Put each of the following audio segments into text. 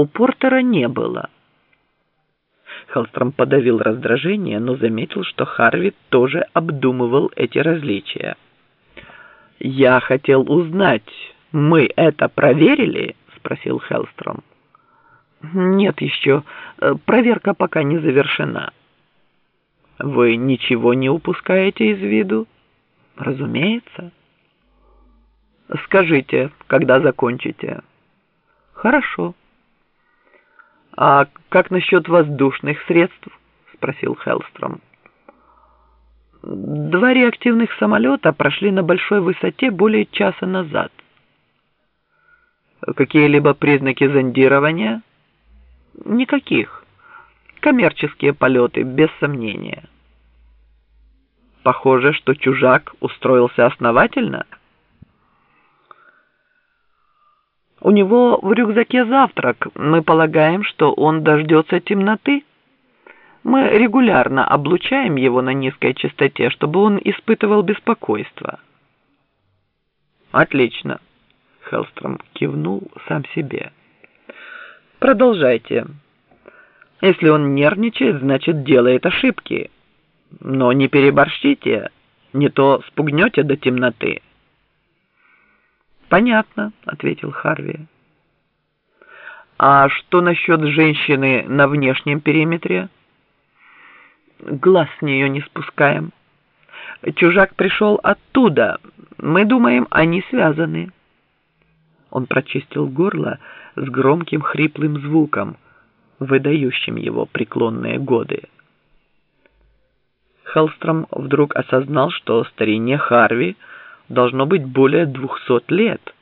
у Портера не было. Хеллстром подавил раздражение, но заметил, что Харви тоже обдумывал эти различия. «Я хотел узнать, мы это проверили?» — спросил Хеллстром. «Нет еще. Проверка пока не завершена». «Вы ничего не упускаете из виду?» «Разумеется». «Скажите, когда закончите?» «Хорошо». «А как насчет воздушных средств?» — спросил Хеллстром. «Два реактивных самолета прошли на большой высоте более часа назад». «Какие-либо признаки зондирования?» «Никаких. Коммерческие полеты, без сомнения». «Похоже, что чужак устроился основательно?» У него в рюкзаке завтрак. Мы полагаем, что он дождется темноты. Мы регулярно облучаем его на низкой частоте, чтобы он испытывал беспокойство. Отлично. Хелстром кивнул сам себе. Продолжайте. Если он нервничает, значит делает ошибки. Но не переборщите, не то спугнете до темноты. «Понятно», — ответил Харви. «А что насчет женщины на внешнем периметре?» «Глаз с нее не спускаем. Чужак пришел оттуда. Мы думаем, они связаны». Он прочистил горло с громким хриплым звуком, выдающим его преклонные годы. Хеллстром вдруг осознал, что старине Харви — должно быть более двухсот лет.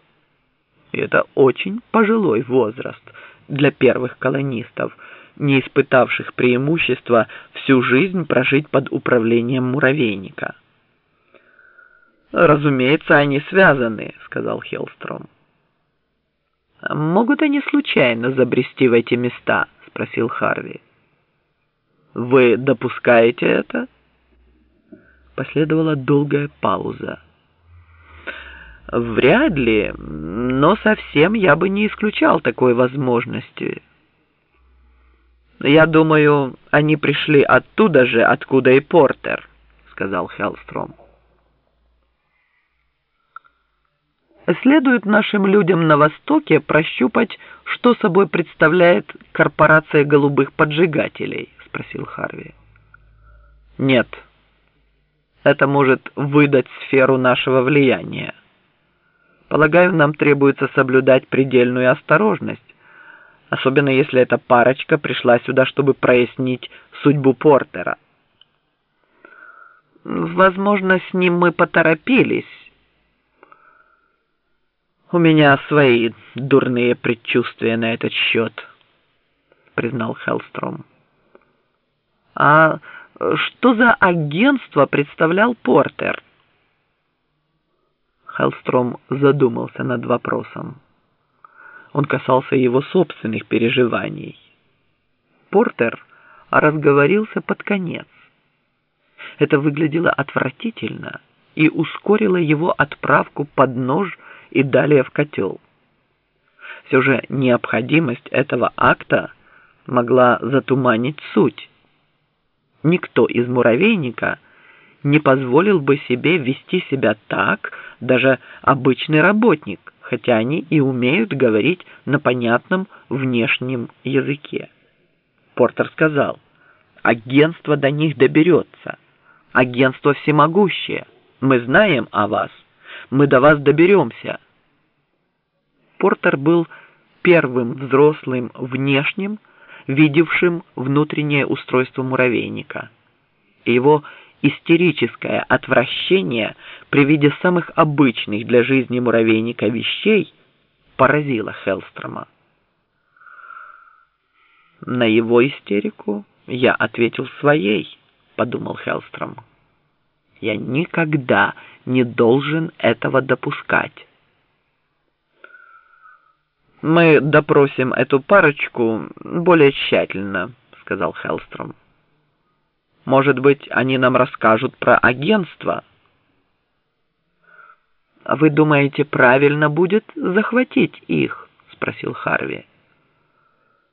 И это очень пожилой возраст для первых колонистов, не испытавших преимущества всю жизнь прожить под управлением муравейника. «Разумеется, они связаны», — сказал Хеллстром. «Могут они случайно забрести в эти места?» — спросил Харви. «Вы допускаете это?» Последовала долгая пауза. Вряд ли, но совсем я бы не исключал такой возможности. Я думаю, они пришли оттуда же, откуда и Портер, сказал Хеллстром. Следует нашим людям на Востоке прощупать, что собой представляет корпорация голубых поджигателей, спросил Харви. Нет. Это может выдать сферу нашего влияния. Полагаю, нам требуется соблюдать предельную осторожность, особенно если эта парочка пришла сюда, чтобы прояснить судьбу Портера. Возможно, с ним мы поторопились. У меня свои дурные предчувствия на этот счет, признал Хеллстром. А что за агентство представлял Портер? Хеллстром задумался над вопросом. Он касался его собственных переживаний. Портер разговорился под конец. Это выглядело отвратительно и ускорило его отправку под нож и далее в котел. Все же необходимость этого акта могла затуманить суть. Никто из муравейника не позволил бы себе вести себя так, даже обычный работник, хотя они и умеют говорить на понятном внешнем языке. Портер сказал, агентство до них доберется. Агентство всемогущее. Мы знаем о вас. Мы до вас доберемся. Портер был первым взрослым внешним, видевшим внутреннее устройство муравейника. Его истерическое отвращение при виде самых обычных для жизни муравейника вещей поразило Хеллстрома. На его истерику я ответил своей, подумал Хеллстром. Я никогда не должен этого допускать. Мы допросим эту парочку более тщательно, сказал Хеллстром. Может быть, они нам расскажут про агентство? Вы думаете, правильно будет захватить их? Спросил Харви.